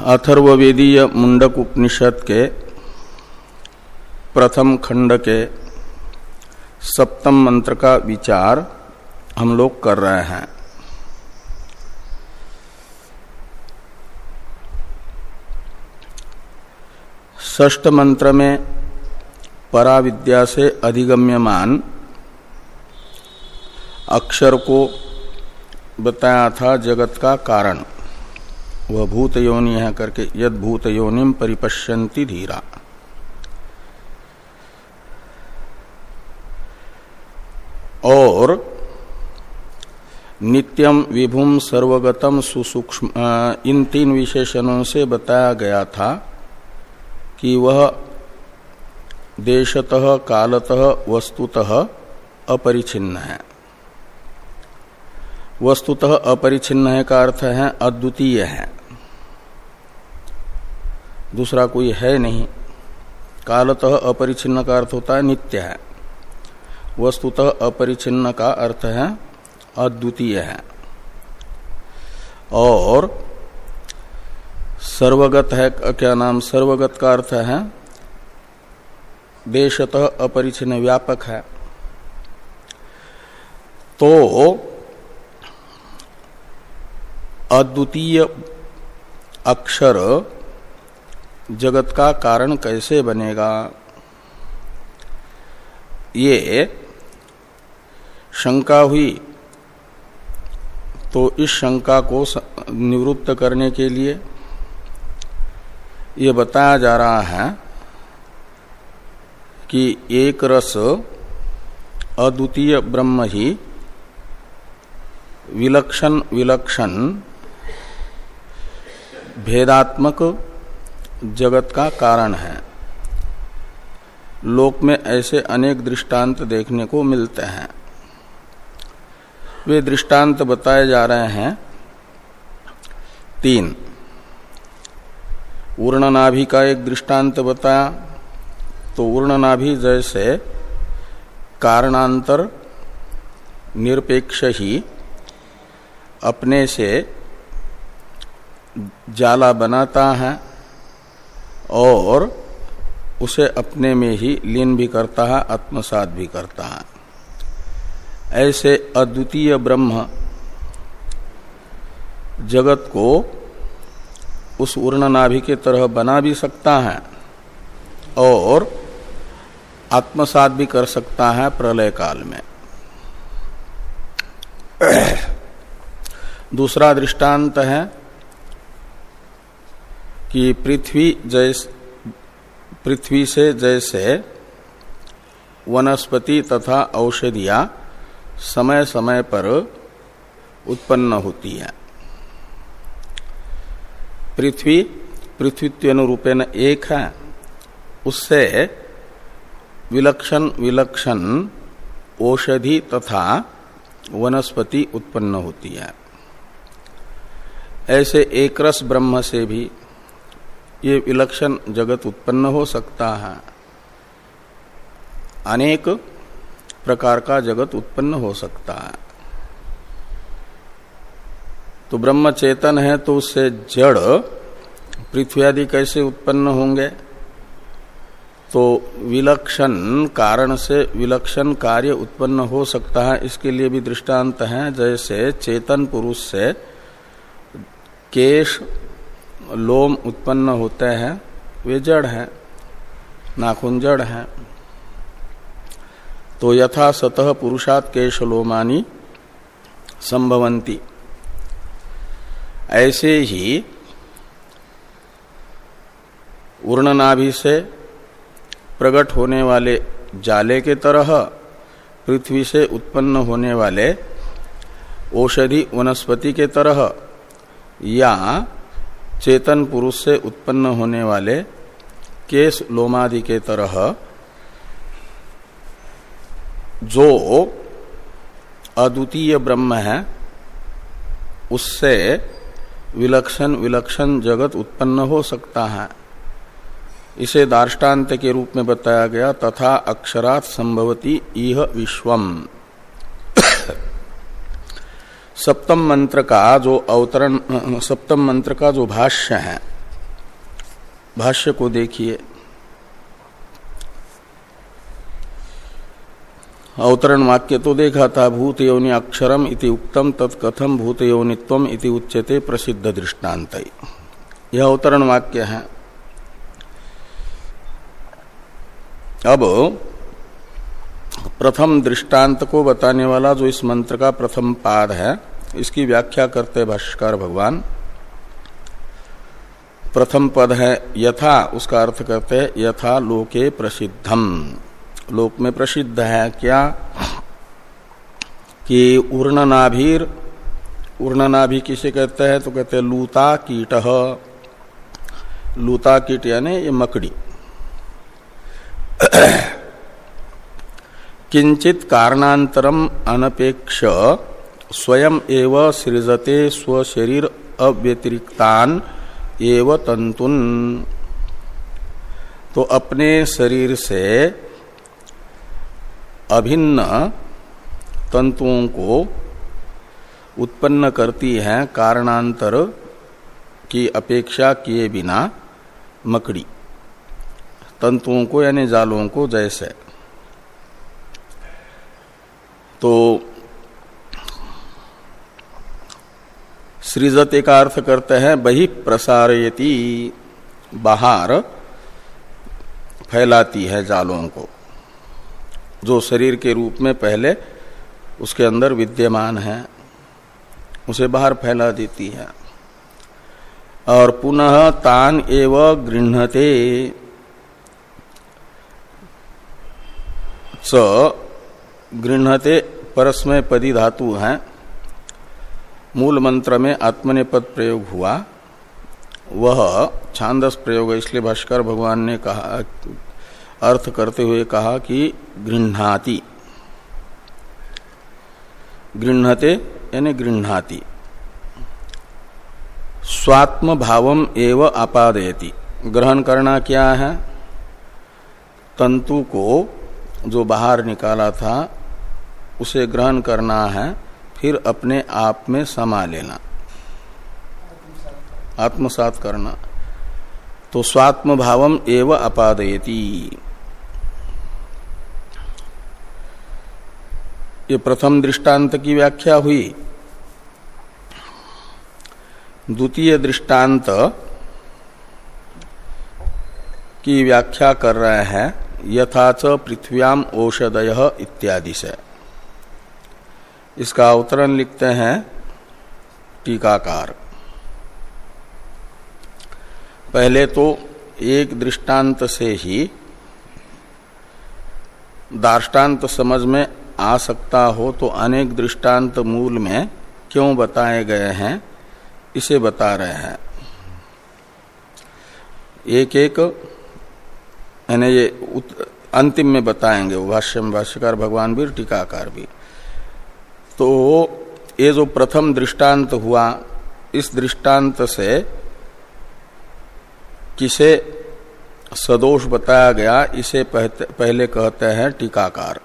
अथर्वेदीय मुंडक उपनिषद के प्रथम खंड के सप्तम मंत्र का विचार हम लोग कर रहे हैं। ष्ट मंत्र में पराविद्या से अधिगम्यमान अक्षर को बताया था जगत का कारण। वह भूत योनि है करके यद भूत योनिम परिपश्यंती धीरा। और नित्यम विभुम सर्वगतम सुसूक्ष्म इन तीन विशेषणों से बताया गया था कि वह देशतः, कालतः, वस्तुतः अपरिछिन्न है। वस्तुतः अपरिचिन्न है का अर्थ है अद्वितीय है। दूसरा कोई है नहीं। कालतः अपरिछिन्न का अर्थ होता है नित्य है। वस्तुतः अपरिचिन्न का अर्थ है अद्वितीय है। और सर्वगत है, क्या नाम, सर्वगत का अर्थ है देशतः अपरिचिन्न व्यापक है। तो अद्वितीय अक्षर जगत का कारण कैसे बनेगा? ये शंका हुई। तो इस शंका को निवृत्त करने के लिए ये बताया जा रहा है कि एक रस अद्वितीय ब्रह्म ही विलक्षण विलक्षण भेदात्मक जगत का कारण है। लोक में ऐसे अनेक दृष्टांत देखने को मिलते हैं। वे दृष्टांत बताए जा रहे हैं। तीन। उर्णनाभि का एक दृष्टांत बताया। तो उर्णनाभि जैसे कारणांतर निरपेक्ष ही अपने से जाला बनाता है और उसे अपने में ही लीन भी करता है, आत्मसात भी करता है। ऐसे अद्वितीय ब्रह्म जगत को उस नाभि के तरह बना भी सकता है और आत्मसात भी कर सकता है प्रलय काल में। दूसरा दृष्टांत है कि पृथ्वी जैस पृथ्वी से जैसे वनस्पति तथा औषधियाँ समय समय पर उत्पन्न होती है। पृथ्वी पृथ्वीत्वेनुरूपेण एक है। उससे विलक्षण विलक्षण औषधि तथा वनस्पति उत्पन्न होती है। ऐसे एकरस ब्रह्म से भी ये विलक्षण जगत उत्पन्न हो सकता है। अनेक प्रकार का जगत उत्पन्न हो सकता है। तो ब्रह्म चेतन है तो उससे जड़, पृथ्वी आदि कैसे उत्पन्न होंगे? तो विलक्षण कारण से विलक्षण कार्य उत्पन्न हो सकता है, इसके लिए भी दृष्टांत है। जैसे चेतन पुरुष से केश लोम उत्पन्न होते हैं, वे जड़ है नाखून जड़ है। तो यथा सतह पुरुषात केशलोमानी संभवंती ऐसे ही उर्णनाभि से प्रकट होने वाले जाले के तरह पृथ्वी से उत्पन्न होने वाले औषधि वनस्पति के तरह या चेतन पुरुष से उत्पन्न होने वाले केस लोमादि के तरह, जो अद्वितीय ब्रह्म है, उससे विलक्षण विलक्षण जगत उत्पन्न हो सकता है। इसे दार्ष्टान्त के रूप में बताया गया, तथा अक्षरात संभवती इह विश्वम। सप्तम मंत्र का जो अवतरण, सप्तम मंत्र का जो भाष्य है, भाष्य को देखिए। अवतरण वाक्य तो देखा था भूत योनि अक्षरम इति उक्तम, तत्कथम भूत योनित्व इति उच्यते प्रसिद्ध दृष्टांत। यह अवतरण वाक्य है। अब प्रथम दृष्टांत को बताने वाला जो इस मंत्र का प्रथम पाद है, इसकी व्याख्या करते भाष्कर भगवान। प्रथम पद है, यथा, उसका अर्थ करते हैं, यथा लोके प्रसिद्धम। लोक में प्रसिद्ध है क्या? कि उर्णनाभीर, उर्णनाभि किसे कहते हैं? तो कहते हैं लूता कीट। लूता कीट यानी ये मकड़ी। किंचित कारणांतरम अनपेक्ष स्वयं एव सृजते स्वशरीर अव्यतिरिक्तान एव तंतुन तो अपने शरीर से अभिन्न तंतुओं को उत्पन्न करती है कारणांतर की अपेक्षा किए बिना मकड़ी। तंतुओं को यानी जालों को जैसे। तो सृजते का अर्थ करते हैं, बही प्रसारयती, बाहर फैलाती है जालों को, जो शरीर के रूप में पहले उसके अंदर विद्यमान है, उसे बाहर फैला देती है। और पुनः तान एव गृहते गृहते परस्मय पदी धातु है। मूल मंत्र में आत्मनेपद प्रयोग हुआ। वह छांदस प्रयोग इसलिए भाष्कर भगवान ने कहा, अर्थ करते हुए कहा कि गृहती गृहते यानी गृहती स्वात्म भावम एव आपादयति। ग्रहण करना क्या है? तंतु को जो बाहर निकाला था उसे ग्रहण करना है, फिर अपने आप में समा लेना। आत्मसात करना। तो स्वात्म भावम एव अपादयती। ये प्रथम दृष्टांत की व्याख्या हुई। द्वितीय दृष्टांत की व्याख्या कर रहे हैं यथाच पृथ्व्याम औषधय इत्यादि से। इसका अवतरण लिखते हैं टीकाकार। पहले तो एक दृष्टांत से ही दार्टान्त समझ में आ सकता हो तो अनेक दृष्टांत मूल में क्यों बताए गए हैं, इसे बता रहे हैं। एक एक यानी ये अंतिम में बताएँगे भाष्य भाष्यकार भगवान भी टीकाकार भी। तो ये जो प्रथम दृष्टांत हुआ, इस दृष्टांत से किसे सदोष बताया गया, इसे पहले कहते हैं टीकाकार।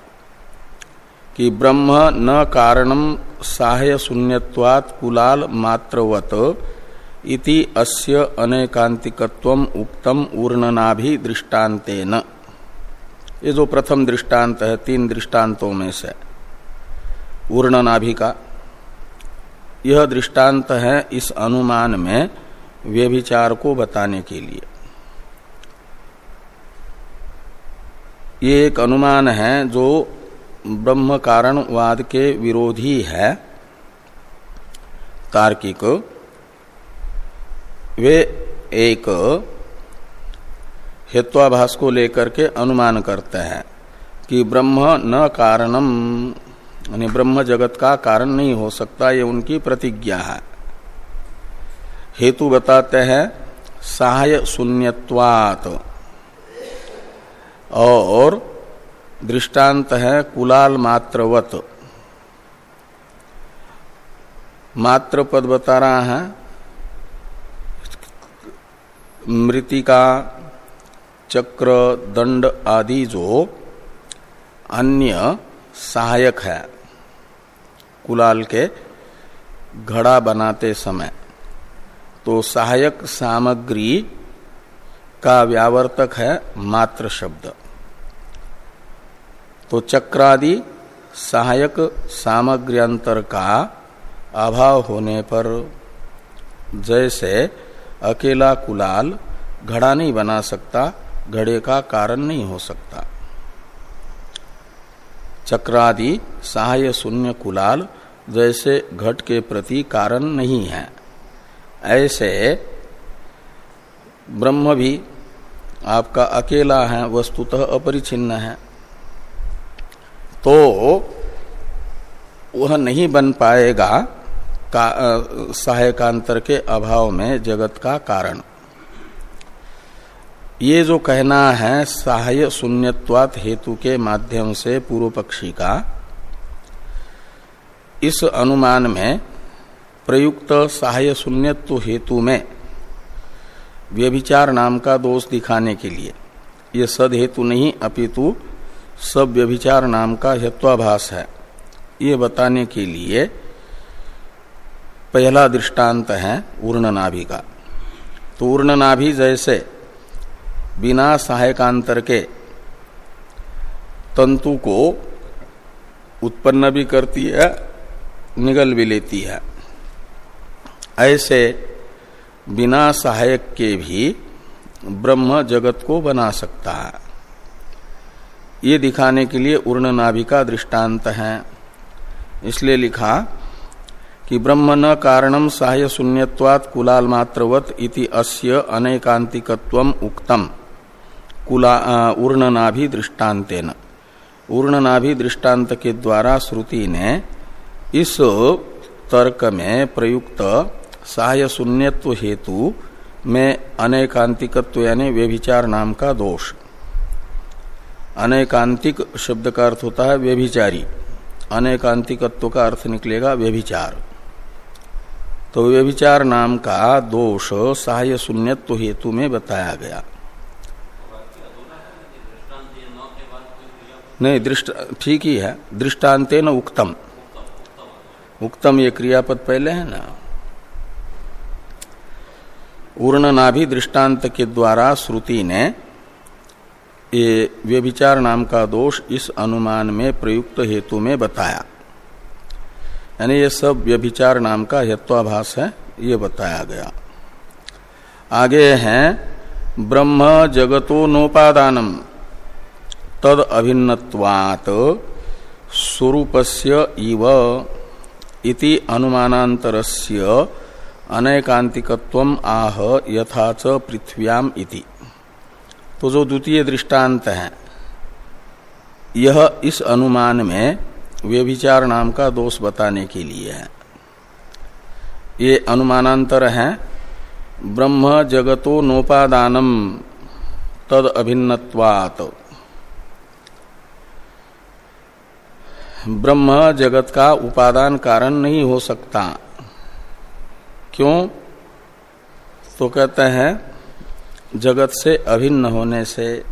कि ब्रह्म न कारणम साह्य शून्यवात कुलाल मात्रवत इति अस्य अनेकांतिकत्व उक्तम ऊर्णनाभि दृष्टान्तेन। ये जो प्रथम दृष्टांत है, तीन दृष्टांतों में से। नाभि का यह दृष्टांत है इस अनुमान में व्यभिचार को बताने के लिए। ये एक अनुमान है जो ब्रह्म कारणवाद के विरोधी है। तार्किक। वे एक हेत्वाभास को लेकर के अनुमान करते हैं कि ब्रह्म न कारणम यानी ब्रह्म जगत का कारण नहीं हो सकता, ये उनकी प्रतिज्ञा है। हेतु बताते हैं, सहाय शून्यवात और दृष्टांत है, कुलाल मात्रवत। मात्र पद बता रहा है, मृतिका, चक्र, दंड आदि जो अन्य सहायक है। कुलाल के घड़ा बनाते समय तो सहायक सामग्री का व्यावर्तक है मात्र शब्द। तो चक्रादि सहायक सामग्र्यांतर का अभाव होने पर, जैसे अकेला कुलाल घड़ा नहीं बना सकता, घड़े का कारण नहीं हो सकता। चक्रादि सहाय शून्य कुलाल जैसे घट के प्रति कारण नहीं है। ऐसे ब्रह्म भी आपका अकेला है वस्तुतः अपरिचिन्न है। तो वह नहीं बन पाएगा का, सहायकांतर के अभाव में जगत का कारण। ये जो कहना है, सहाय शून्यवात हेतु के माध्यम से पूर्व पक्षी का, इस अनुमान में प्रयुक्त सहाय शून्यत्व हेतु में व्यभिचार नाम का दोष दिखाने के लिए, ये सद हेतु नहीं, अपितु सब व्यभिचार नाम का हेत्वाभास है। ये बताने के लिए पहला दृष्टांत है ऊर्णनाभि का। तो ऊर्णनाभि जैसे बिना सहायकांतर के तंतु को उत्पन्न भी करती है, निगल भी लेती है। ऐसे बिना सहायक के भी ब्रह्म जगत को बना सकता है। ये दिखाने के लिए उर्ण नाभि का दृष्टांत है। इसलिए लिखा कि ब्रह्म न कारणम सहाय शून्यवात कुलाल मात्रवत इति अस्य अनेकांतिकत्वम उक्तम। कुला उर्णनाभि दृष्टान्तेन उर्णनाभि दृष्टांत के द्वारा श्रुति ने इस तर्क में प्रयुक्त सहाय शून्यत्व हेतु में अनेकांतिकत्व यानी व्यभिचार नाम का दोष। अनेकांतिक शब्द का अर्थ होता है व्यभिचारी। अनेकांतिकत्व का अर्थ निकलेगा व्यभिचार। तो व्यभिचार नाम का दोष सहाय शून्यत्व हेतु में बताया गया। नहीं, दृष्ट, ठीक ही है। दृष्टान्ते न उक्तम। उक्तम ये क्रियापद पहले है ना। उर्ण नाभि दृष्टांत के द्वारा श्रुति ने ये व्यभिचार नाम का दोष इस अनुमान में, प्रयुक्त हेतु में बताया। यानी ये सब व्यभिचार नाम का हेत्वाभास है, ये बताया गया। आगे हैं, ब्रह्म जगतो नोपादानम। तद अभिन्नवात स्वरूपस्य इव इति अनुमानांतरस्य आह यथा च पृथ्व्याम इति। तो जो द्वितीय दृष्टांत है, यह इस अनुमान में व्यभिचार नाम का दोष बताने के लिए है। ये अनुमानांतर है, ब्रह्म जगतो नोपादानम तद अभिन्नवात ब्रह्म जगत का उपादान कारण नहीं हो सकता। क्यों? तो कहते हैं, जगत से अभिन्न होने से,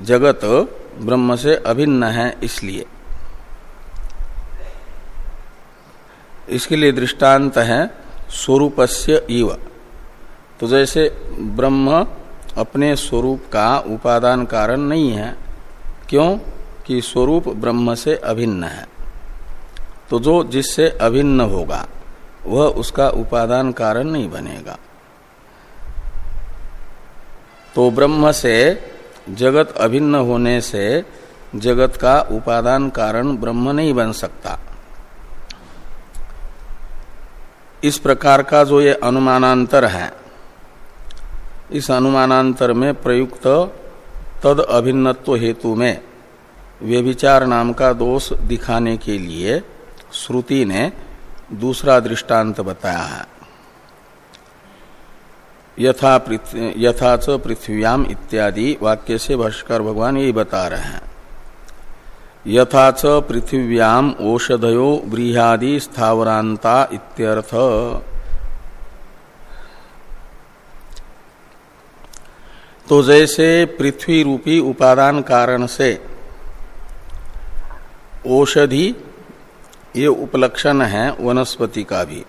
जगत ब्रह्म से अभिन्न है इसलिए। इसके लिए दृष्टांत है, स्वरूपस्य इव। तो जैसे ब्रह्म अपने स्वरूप का उपादान कारण नहीं है, क्यों? कि स्वरूप ब्रह्म से अभिन्न है। तो जो जिससे अभिन्न होगा, वह उसका उपादान कारण नहीं बनेगा। तो ब्रह्म से जगत अभिन्न होने से जगत का उपादान कारण ब्रह्म नहीं बन सकता। इस प्रकार का जो ये अनुमानांतर है, इस अनुमानांतर में प्रयुक्त तद अभिन्नत्व हेतु में व्यभिचार नाम का दोष दिखाने के लिए श्रुति ने दूसरा दृष्टांत बताया है। यथा यथा च पृथ्व्याम इत्यादि वाक्य से भाष्कर भगवान यही बता रहे हैं। यथा च पृथिव्याम औषधयो व्रीहादि स्थावरांता इत्यर्थ। तो जैसे पृथ्वी रूपी उपादान कारण से औषधि, ये उपलक्षण है वनस्पति का भी।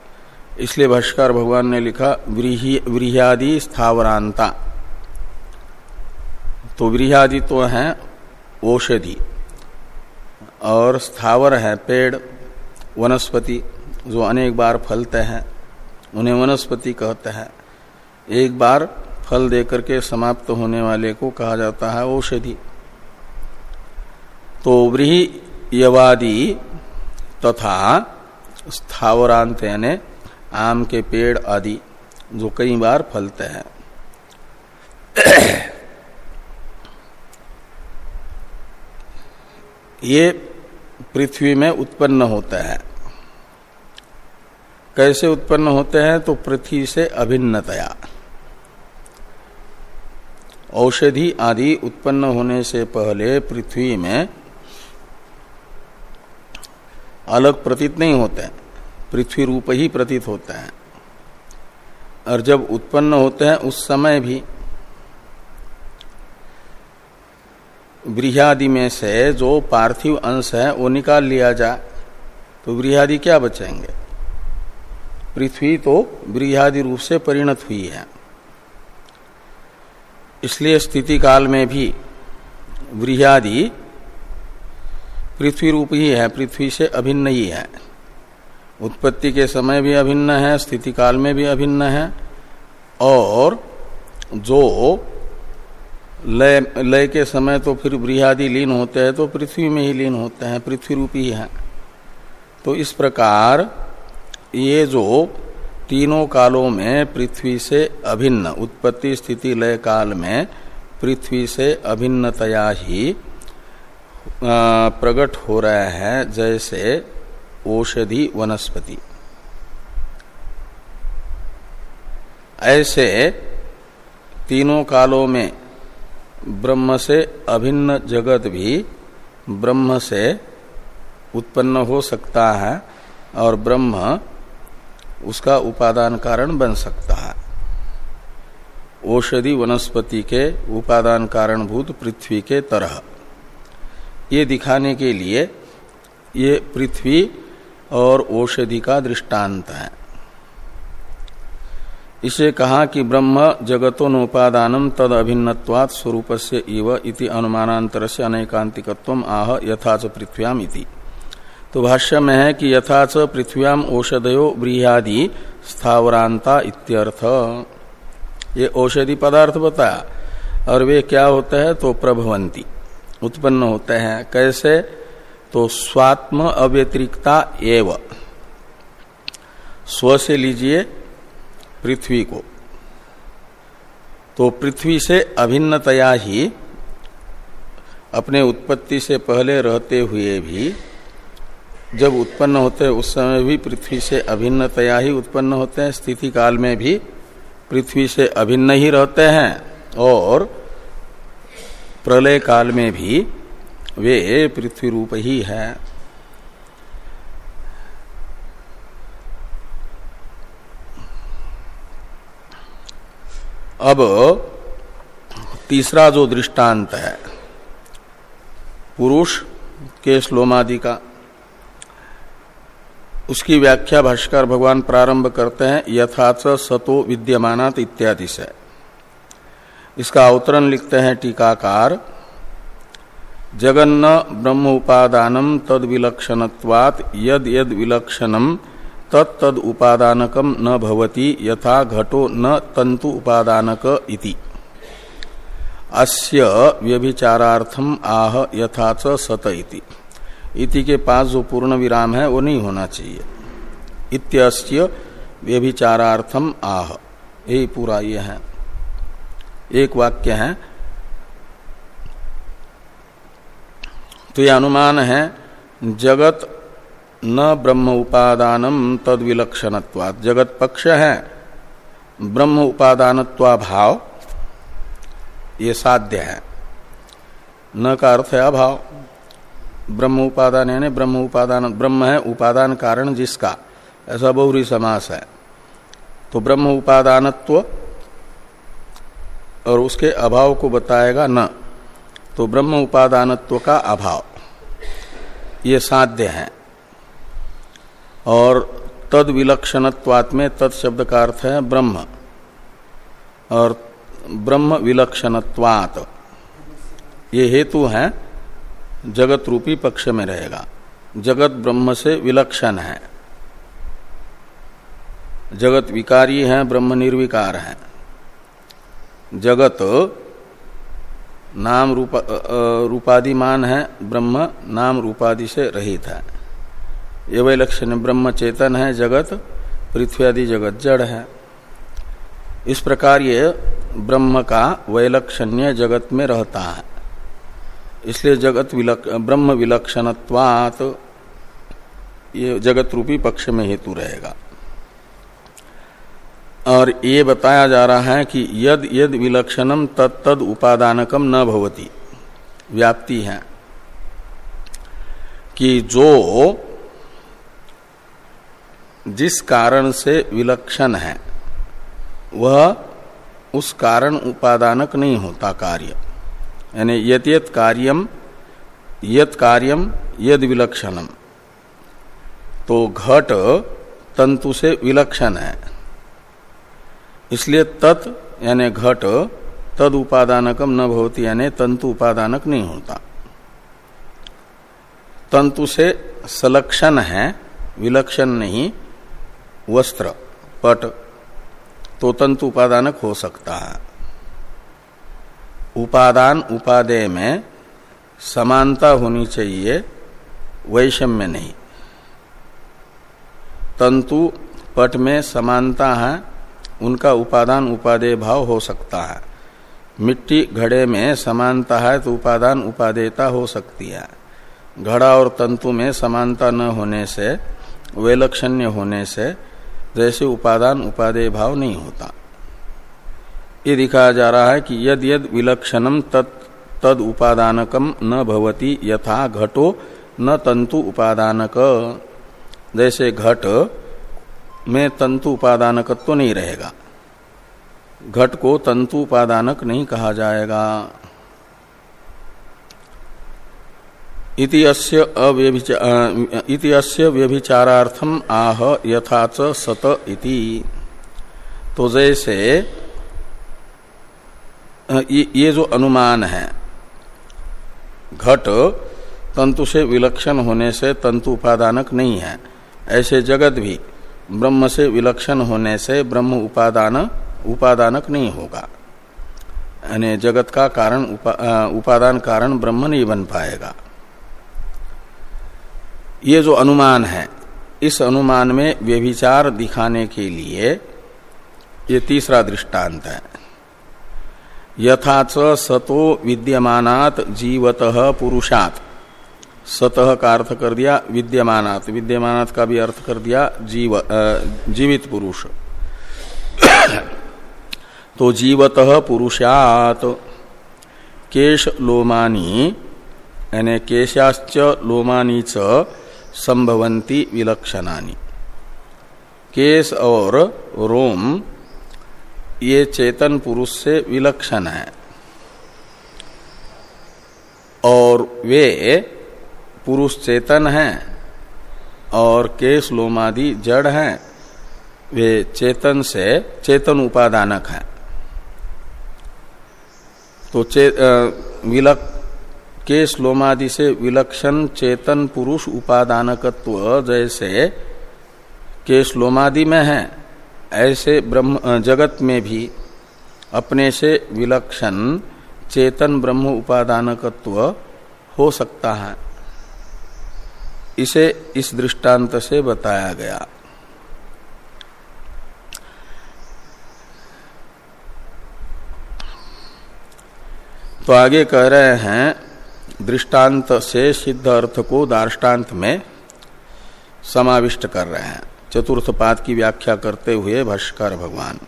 इसलिए भाष्कर भगवान ने लिखा व्रीहादि स्थावरांता। तो व्रीहादि तो है औषधि, और स्थावर है पेड़, वनस्पति, जो अनेक बार फलते हैं, उन्हें वनस्पति कहते हैं। एक बार फल देकर के समाप्त होने वाले को कहा जाता है औषधि। तो व्रीहवादी तथा स्थावरांत यानी आम के पेड़ आदि जो कई बार फलते हैं। ये पृथ्वी में उत्पन्न होते हैं। कैसे उत्पन्न होते हैं? तो पृथ्वी से अभिन्नतया। औषधि आदि उत्पन्न होने से पहले पृथ्वी में अलग प्रतीत नहीं होते पृथ्वी रूप ही प्रतीत होते हैं। और जब उत्पन्न होते हैं, उस समय भी ब्रिहादि में से जो पार्थिव अंश है, वो निकाल लिया जाए तो ब्रिहादि क्या बचेंगे? पृथ्वी तो ब्रिहादि रूप से परिणत हुई है। इसलिए स्थिति काल में भी ब्रिहादि पृथ्वी रूप ही है, पृथ्वी से अभिन्न ही है। उत्पत्ति के समय भी अभिन्न है, स्थिति काल में भी अभिन्न है, और जो लय लय के समय तो फिर बृहादि लीन होते हैं तो पृथ्वी में ही लीन होते हैं, पृथ्वी रूपी ही है। तो इस प्रकार ये जो तीनों कालों में पृथ्वी से अभिन्न, उत्पत्ति, स्थिति, लय काल में पृथ्वी से अभिन्नतया ही प्रकट हो रहा है जैसे औषधि वनस्पति। ऐसे तीनों कालों में ब्रह्म से अभिन्न जगत भी ब्रह्म से उत्पन्न हो सकता है और ब्रह्म उसका उपादान कारण बन सकता है। औषधि वनस्पति के उपादान कारणभूत पृथ्वी के तरह। ये दिखाने के लिए ये पृथ्वी और औषधि का दृष्टांत है। इसे कहा कि ब्रह्म जगतोनुपादानम तद अभिन्नवात स्वरूप से इव इति अनुमानांतर से अनेकांतिकत्व आह यथाच पृथ्व्याम इति। तो भाष्य में है कि यथाच पृथ्व्याम औषधयो ब्रीहादि स्थावरांता इत्यर्थ। ये औषधि पदार्थ बताया और वे क्या होते हैं? तो प्रभवंती उत्पन्न होते हैं। कैसे? तो स्वात्म अव्यतिरिक्ता एव। स्व से लीजिए पृथ्वी को। तो पृथ्वी से अभिन्नतया ही, अपने उत्पत्ति से पहले रहते हुए भी, जब उत्पन्न होते उस समय भी पृथ्वी से अभिन्नतया ही उत्पन्न होते हैं। स्थिति काल में भी पृथ्वी से अभिन्न ही रहते हैं और प्रलय काल में भी वे पृथ्वी रूप ही है। अब तीसरा जो दृष्टांत है, पुरुष के श्लोमादि का, उसकी व्याख्या भाष्कर भगवान प्रारंभ करते हैं यथाच सतो विद्यमानात इत्यादि से। इसका अवतरण लिखते हैं टीकाकार, जगन्न ब्रह्म उपादानम तद विलक्षणत्वात यद यद विलक्षणम तत्द उपादानकम न भवति यथा घटो न तंतु उपादानक इति। अस्य व्यभिचारार्थम आह यथाच सत इति। इति के पास जो पूर्ण विराम है, वो नहीं होना चाहिए। इत्यस्य व्यभिचारार्थम आह। यही पूरा ये है। एक वाक्य है। तो ये अनुमान है, जगत न ब्रह्म उपादानम तद विलक्षण जगत पक्ष है, ब्रह्म उपादानत्वा भाव ये साध्य है। न का अर्थ है अभाव। ब्रह्म उपादान यानी ब्रह्म उपादान, ब्रह्म है उपादान कारण जिसका, ऐसा बहुरी समास है। तो ब्रह्म उपादानत्व और उसके अभाव को बताएगा न। तो ब्रह्म उपादानत्व का अभाव। ये साध्य है। और तद विलक्षणत्वात् में तद शब्द का अर्थ है ब्रह्म। और ब्रह्म विलक्षणत्वात। ये हेतु है जगत रूपी पक्ष में रहेगा। जगत ब्रह्म से विलक्षण है। जगत विकारी है, ब्रह्म निर्विकार है। जगत नाम रूपा, रूपादिमान है ब्रह्म नाम रूपादि से रहित है। ये वैलक्षण ब्रह्म चेतन है जगत पृथ्वी आदि जगत जड़ है। इस प्रकार ये ब्रह्म का वैलक्षण्य जगत में रहता है। इसलिए जगत विलक, ब्रह्म विलक्षणत्वात ये जगत रूपी पक्ष में हेतु रहेगा। और ये बताया जा रहा है कि यद यद विलक्षणम तद तद उपादानकम न भवती। व्याप्ति है कि जो जिस कारण से विलक्षण है, वह उस कारण उपादानक नहीं होता कार्य। यानी यत यत कार्यम यत कार्यम, यद विलक्षणम। तो घट तंतु से विलक्षण है। इसलिए तत्, यानी घट, तद उपादानकम न भवती, यानी तंतु उपादानक नहीं होता। तंतु से सलक्षण है, विलक्षण नहीं, वस्त्र, पट तो तंतु उपादानक हो सकता है। उपादान उपादेय में समानता होनी चाहिए, वैषम्य नहीं। तंतु, पट में समानता है उनका उपादान उपादेय भाव हो सकता है। मिट्टी घड़े में समानता है तो उपादान उपादेयता हो सकती है। घड़ा और तंतु में समानता न होने से, वैलक्षण्य होने से जैसे उपादान उपादेय भाव नहीं होता। ये दिखाया जा रहा है कि यद यद विलक्षणम तद तद उपादानकम न भवती यथा घटो न तंतु उपादानक। जैसे घट में तंतु उपादानकत्व तो नहीं रहेगा। घट को तंतु उपादानक नहीं कहा जाएगा। इति अस्य व्यभिचारार्थम आह यथाच सत इति। तो जैसे ये जो अनुमान है, घट तंतु से विलक्षण होने से तंतु उपादानक नहीं है। ऐसे जगत भी ब्रह्म से विलक्षण होने से ब्रह्म उपादान उपादानक नहीं होगा। यानी जगत का कारण उपा, उपादान कारण ब्रह्म नहीं बन पाएगा। ये जो अनुमान है इस अनुमान में व्यभिचार दिखाने के लिए ये तीसरा दृष्टांत है। यथाच सतो विद्यमानात जीवत पुरुषात। सतह का अर्थ कर दिया, विद्यमानात। विद्यमानात का भी अर्थ कर दिया, जीव जीवित पुरुष। तो जीवत पुरुषात। केश लोमानी, यानी केशाश्च लोमानी च संभवंती विलक्षणानी। केश और रोम, ये चेतन पुरुष से विलक्षण है। और वे पुरुष चेतन हैं और केस लोमादि जड़ हैं वे चेतन से चेतन उपादानक हैं। तो चे, विलक केश लोमादि से विलक्षण चेतन पुरुष उपादानकत्व जैसे केश लोमादि में है ऐसे ब्रह्म जगत में भी अपने से विलक्षण चेतन ब्रह्म उपादानकत्व हो सकता है। इसे इस दृष्टांत से बताया गया। तो आगे कह रहे हैं, दृष्टांत से सिद्ध अर्थ को दार्टान्त में समाविष्ट कर रहे हैं। चतुर्थ पाद की व्याख्या करते हुए भाष्कर भगवान,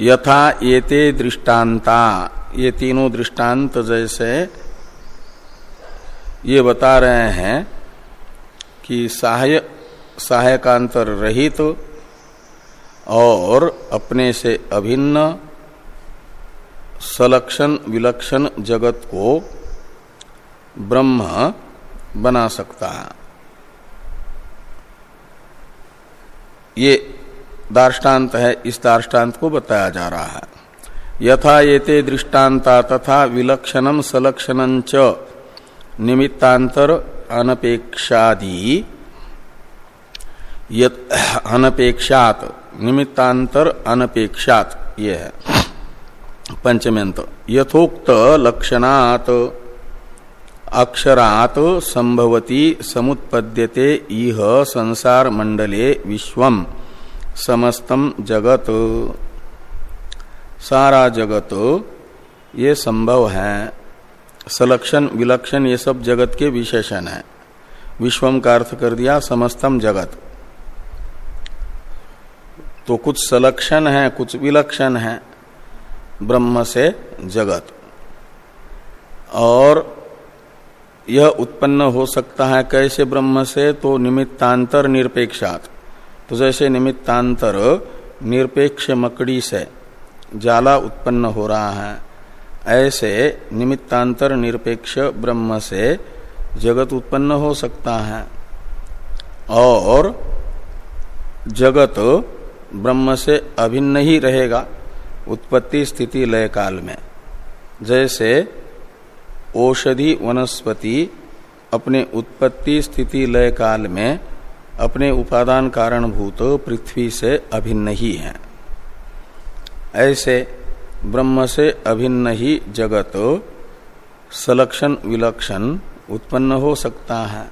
यथा येते दृष्टांता, ये तीनों दृष्टांत जैसे ये बता रहे हैं कि सहाय, सहायकांतर रहित तो और अपने से अभिन्न सलक्षण विलक्षण जगत को ब्रह्म बना सकता है। ये दार्टान्त है, इस दार्टान्त को बताया जा रहा है। यथा ये दृष्टान्ता तथा विलक्षणम सलक्षण च निमित्तांतर अनपेक्षादि। अनपेक्षात निमित्तांतर अनपेक्षात, ये है। पंचम्यंत यथोक्त लक्षणात, अक्षरात संभवती, समुत्पद्यते इह संसार मंडले विश्वम समस्तम जगत। सारा जगत, ये संभव है। सलक्षण, विलक्षण ये सब जगत के विशेषण है। विश्वम का अर्थ कर दिया, समस्तम जगत। तो कुछ सलक्षण है, कुछ विलक्षण है, ब्रह्म से जगत। और यह उत्पन्न हो सकता है कैसे ब्रह्म से? तो निमित्तांतर निरपेक्षात। तो जैसे निमित्तांतर निरपेक्ष मकड़ी से जाला उत्पन्न हो रहा है ऐसे निमित्तांतर निरपेक्ष ब्रह्म से जगत उत्पन्न हो सकता है। और जगत ब्रह्म से अभिन्न ही रहेगा उत्पत्ति स्थिति लय काल में। जैसे औषधि वनस्पति अपने उत्पत्ति स्थिति लय काल में अपने उपादान कारणभूत पृथ्वी से अभिन्न ही है। ऐसे ब्रह्म से अभिन्न ही जगत, सलक्षण विलक्षण उत्पन्न हो सकता है।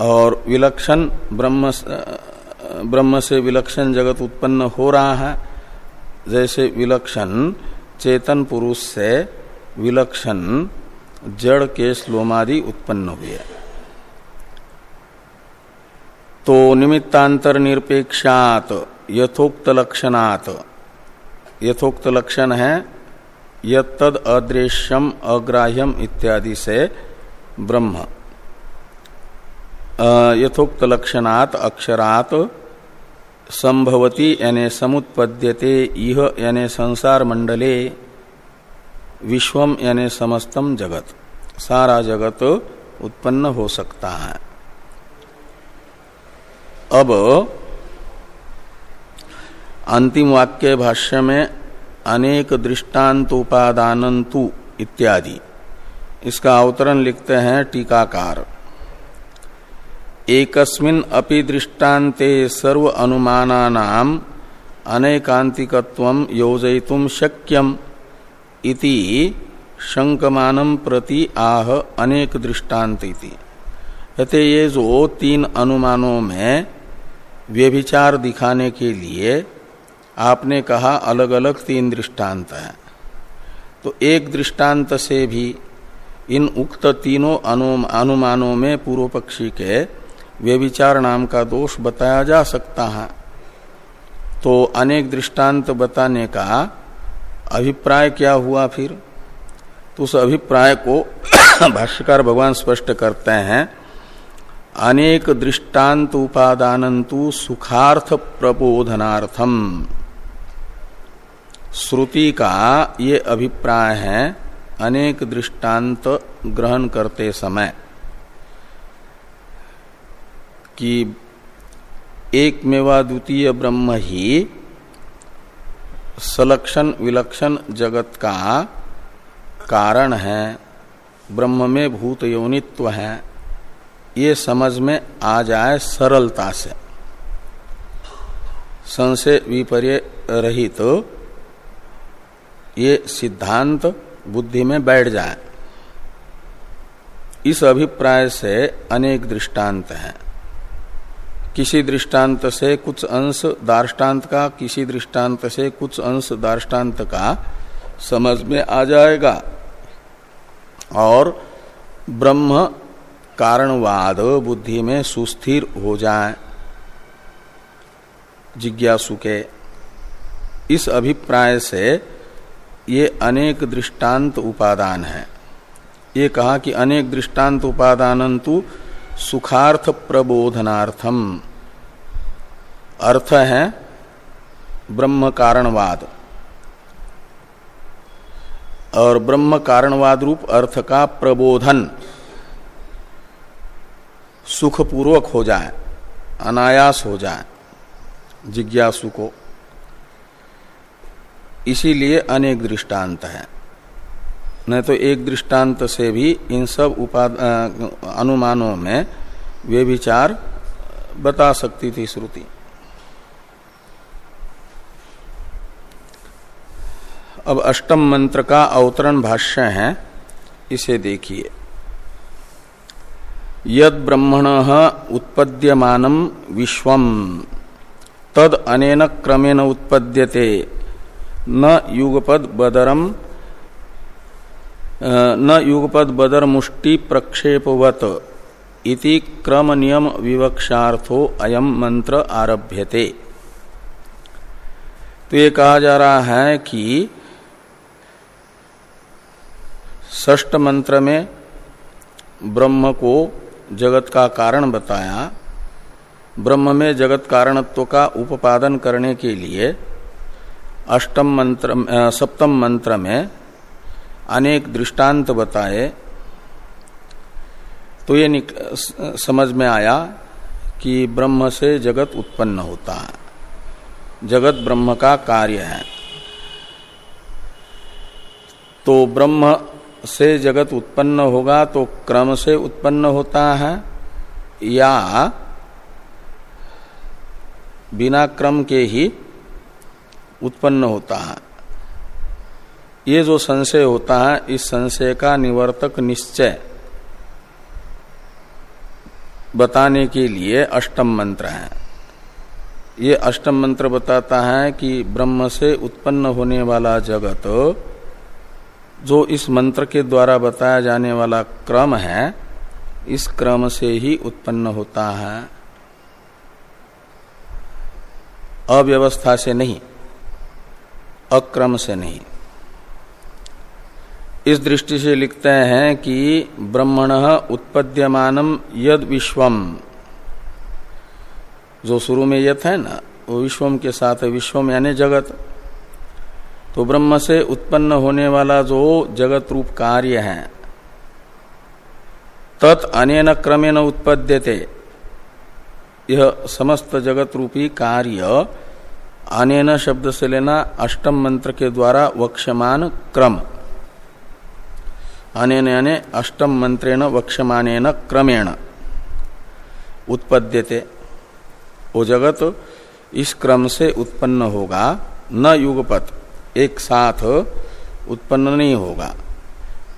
और विलक्षण ब्रह्म ब्रह्म से विलक्षण जगत उत्पन्न हो रहा है। जैसे विलक्षण चेतन पुरुष से विलक्षण जड़ के श्लोमादि उत्पन्न हुए। तो निमित्तांतर निरपेक्षात यथोक्त लक्षणात यथोक्त लक्षण है यद अदृश्यम, अग्राह्यम इत्यादि से ब्रह्म। यथोक्त लक्षणात, अक्षरात संभवती, यानी समुत्पद्यते, इह, यानी संसार मंडले विश्वम, यानी समस्तम जगत। सारा जगत उत्पन्न हो सकता है। अब अंतिम वाक्य भाष्य में अनेक दृष्टांत उपादानंतु इत्यादि। इसका अवतरण लिखते हैं टीकाकार। एकस्मिन अपि दृष्टान्ते सर्व अनुमानानाम अनेकांतिकत्व योजयितुम शक्यम इति शंकमानम प्रति आह अनेक दृष्टांत कहते ये जो तीन अनुमानों में व्यभिचार दिखाने के लिए आपने कहा अलग अलग तीन दृष्टांत हैं। तो एक दृष्टांत से भी इन उक्त तीनों अनुमानों में पूर्व पक्षी के व्यविचार नाम का दोष बताया जा सकता है। तो अनेक दृष्टांत बताने का अभिप्राय क्या हुआ फिर? तो उस अभिप्राय को भाष्यकार भगवान स्पष्ट करते हैं, अनेक दृष्टांत उपादानंतु सुखार्थ प्रबोधनार्थम। श्रुति का ये अभिप्राय है, अनेक दृष्टांत ग्रहण करते समय, कि एक मेवा द्वितीय ब्रह्म ही सलक्षण विलक्षण जगत का कारण है, ब्रह्म में भूत यौनित्व है, ये समझ में आ जाए सरलता से। संशय विपर्य रहित तो ये सिद्धांत बुद्धि में बैठ जाए। इस अभिप्राय से अनेक दृष्टांत हैं। किसी दृष्टांत से कुछ अंश दार्टान्त का, किसी दृष्टांत से कुछ अंश दार्टान्त का समझ में आ जाएगा। और ब्रह्म कारणवाद बुद्धि में सुस्थिर हो जाए। जिज्ञासु के इस अभिप्राय से ये अनेक दृष्टांत उपादान है। ये कहा कि अनेक दृष्टांत उपादानंतु सुखार्थ प्रबोधनार्थम। अर्थ है ब्रह्म कारणवाद और ब्रह्म कारणवाद रूप अर्थ का प्रबोधन सुखपूर्वक हो जाए, अनायास हो जाए, जिज्ञासु को। इसीलिए अनेक दृष्टांत है। नहीं तो एक दृष्टांत से भी इन सब उपाद अनुमानों में वे विचार बता सकती थी श्रुति। अब अष्टम मंत्र का अवतरण भाष्य है, इसे देखिए। यद ब्रह्मण उत्पद्यमान विश्व तद अनेन क्रमेण उत्पद्यते। न युगपद बदरम न युगपद बदर मुष्टि प्रक्षेपवत इति क्रम नियम विवक्षार्थो अयम मंत्र आरभ्यते। तो ये कहा जा रहा है कि ष्ट मंत्र में ब्रह्म को जगत का कारण बताया। ब्रह्म में जगत कारणत्व का उपादन करने के लिए अष्टम मंत्र सप्तम मंत्र में अनेक दृष्टांत बताए तो ये समझ में आया कि ब्रह्म से जगत उत्पन्न होता है। जगत ब्रह्म का कार्य है। तो ब्रह्म से जगत उत्पन्न होगा तो क्रम से उत्पन्न होता है, या बिना क्रम के ही उत्पन्न होता है। ये जो संशय होता है, इस संशय का निवर्तक निश्चय बताने के लिए अष्टम मंत्र है। ये अष्टम मंत्र बताता है कि ब्रह्म से उत्पन्न होने वाला जगत, जो इस मंत्र के द्वारा बताया जाने वाला क्रम है, इस क्रम से ही उत्पन्न होता है। अव्यवस्था से नहीं। अक्रम से नहीं। इस दृष्टि से लिखते हैं कि ब्रह्मण उत्पद्यमान यद विश्वम। जो शुरू में यथ है ना, वो विश्वम के साथ है विश्वम यानी जगत। तो ब्रह्म से उत्पन्न होने वाला जो जगत रूप कार्य है, तत् अनेन क्रमेण उत्पद्यते। यह समस्त जगत रूपी कार्य अनेन शब्द से लेना अष्टम मंत्र के द्वारा वक्षमान क्रम। अनेन यानी अष्टम मंत्रेण वक्षमान क्रमेण। उत्पद्यते। वो जगत, इस क्रम से उत्पन्न होगा, न युगपत, एक साथ उत्पन्न नहीं होगा।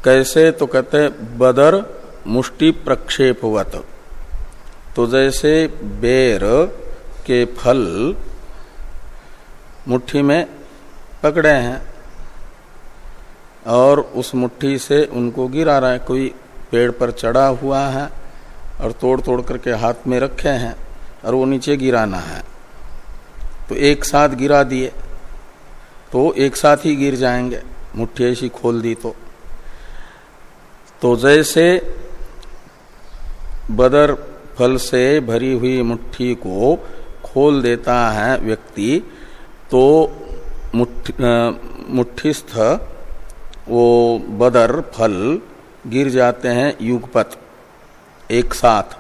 कैसे तो कहते बदर मुष्टि प्रक्षेपवत। तो जैसे बेर के फल मुट्ठी में पकड़े हैं और उस मुट्ठी से उनको गिरा रहा है। कोई पेड़ पर चढ़ा हुआ है और तोड़ तोड़ करके हाथ में रखे हैं और वो नीचे गिराना है। तो एक साथ गिरा दिए तो एक साथ ही गिर जाएँगे। मुट्ठी ऐसी खोल दी तो। तो जैसे बदर फल से भरी हुई मुट्ठी को खोल देता है व्यक्ति तो मुट्ठी, मुट्ठीस्थ वो बदर फल गिर जाते हैं युगपत एक साथ।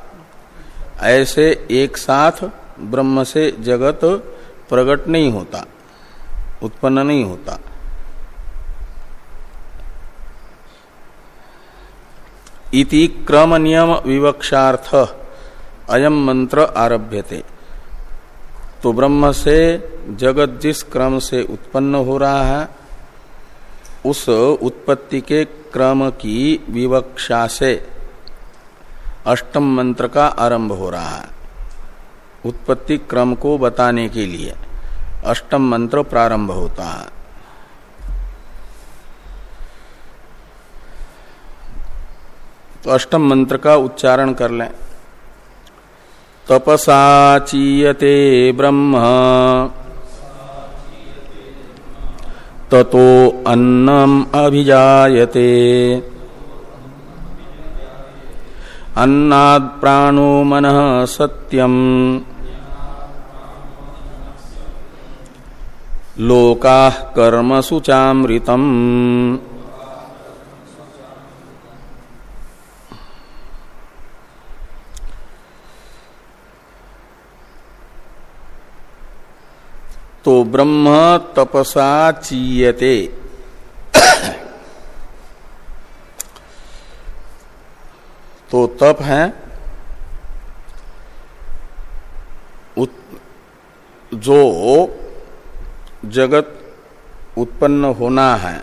ऐसे एक साथ ब्रह्म से जगत प्रकट नहीं होता उत्पन्न नहीं होता। इति क्रम नियम विवक्षार्थ अयम मंत्र आरभ्यते। तो ब्रह्म से जगत जिस क्रम से उत्पन्न हो रहा है, उस उत्पत्ति के क्रम की विवक्षा से अष्टम मंत्र का आरंभ हो रहा है। उत्पत्ति क्रम को बताने के लिए अष्टम मंत्र प्रारंभ होता है। तो अष्टम मंत्र का उच्चारण कर लें। तपसा चीयते ब्रह्म। ततो अन्नम अभिजायते। अन्नाद प्राणो मन सत्यम। लोका कर्म सुचामृतम ब्रह्म तपसा चीयते। तो तप है जो जगत उत्पन्न होना है,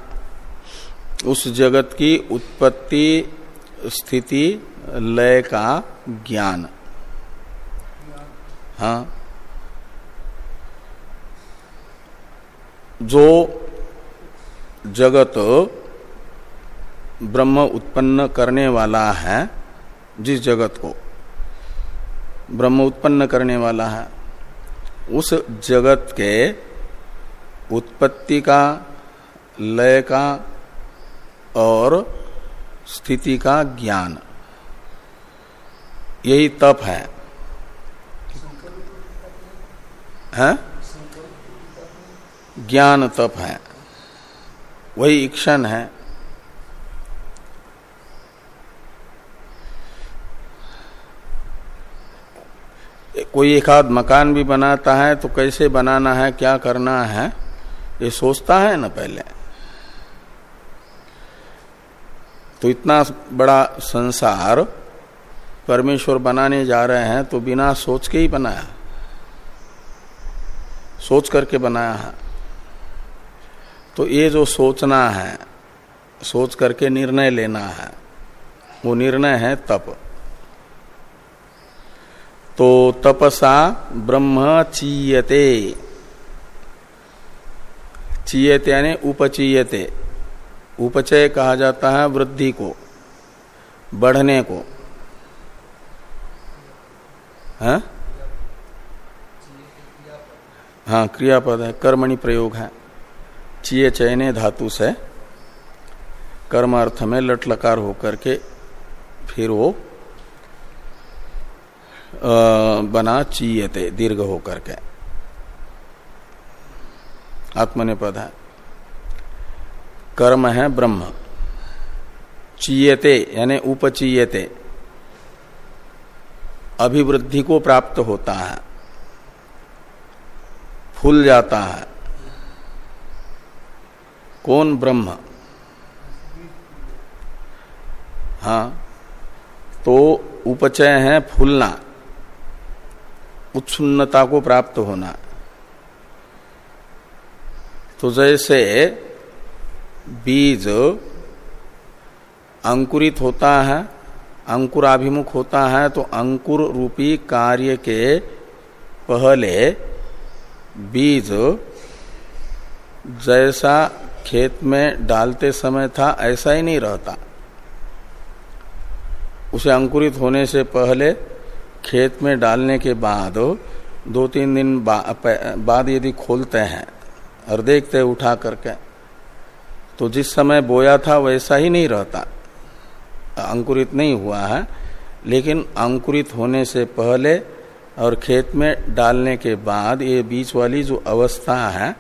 उस जगत की उत्पत्ति स्थिति लय का ज्ञान। हाँ। जो जगत ब्रह्म उत्पन्न करने वाला है, जिस जगत को ब्रह्म उत्पन्न करने वाला है, उस जगत के उत्पत्ति का, लय का और स्थिति का ज्ञान। यही तप है। है? ज्ञान तप है। वही इक्षण है। कोई एक आध मकान भी बनाता है तो कैसे बनाना है, क्या करना है, ये सोचता है ना पहले। तो इतना बड़ा संसार परमेश्वर बनाने जा रहे हैं तो बिना सोच के ही बनाया। सोच करके बनाया है। तो ये जो सोचना है, सोच करके निर्णय लेना है, वो निर्णय है तप। तो तपसा ब्रह्म चीयते। चीयते यानी उपचीयते। उपचय कहा जाता है वृद्धि को, बढ़ने को। है? हाँ? क्रियापद है, कर्मणि प्रयोग है। चीय चयने धातु से कर्म अर्थ में लट लकार होकर के फिर वो बना चीयते, दीर्घ होकर के। आत्मनिपद है। कर्म है ब्रह्म। चीयते, यानी उपचीयते। अभिवृद्धि को प्राप्त होता है। फूल जाता है। कौन ब्रह्म? हाँ तो उपचय है फूलना, उत्सुन्नता को प्राप्त होना। तो जैसे बीज अंकुरित होता है, अंकुराभिमुख होता है तो अंकुर रूपी कार्य के पहले बीज जैसा खेत में डालते समय था ऐसा ही नहीं रहता। उसे अंकुरित होने से पहले खेत में डालने के बाद दो तीन दिन बा, बाद यदि खोलते हैं और देखते हैं उठा करके तो जिस समय बोया था वैसा ही नहीं रहता। अंकुरित नहीं हुआ है लेकिन अंकुरित होने से पहले और खेत में डालने के बाद ये बीच वाली जो अवस्था है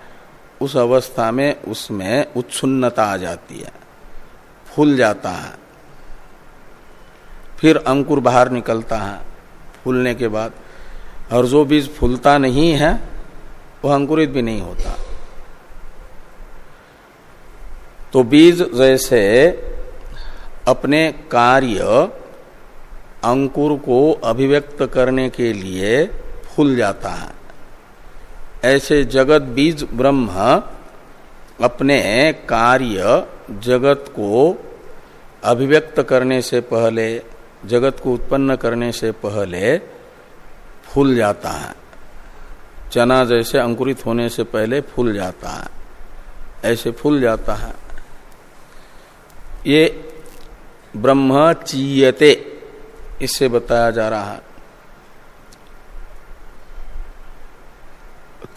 उस अवस्था में उसमें उत्सुन्नता आ जाती है, फूल जाता है। फिर अंकुर बाहर निकलता है फूलने के बाद, और जो बीज फूलता नहीं है, वह अंकुरित भी नहीं होता। तो बीज जैसे अपने कार्य अंकुर को अभिव्यक्त करने के लिए फूल जाता है। ऐसे जगत बीज ब्रह्म अपने कार्य जगत को अभिव्यक्त करने से पहले, जगत को उत्पन्न करने से पहले फूल जाता है। चना जैसे अंकुरित होने से पहले फूल जाता है। ऐसे फूल जाता है। ये ब्रह्म चीयते, इससे बताया जा रहा है।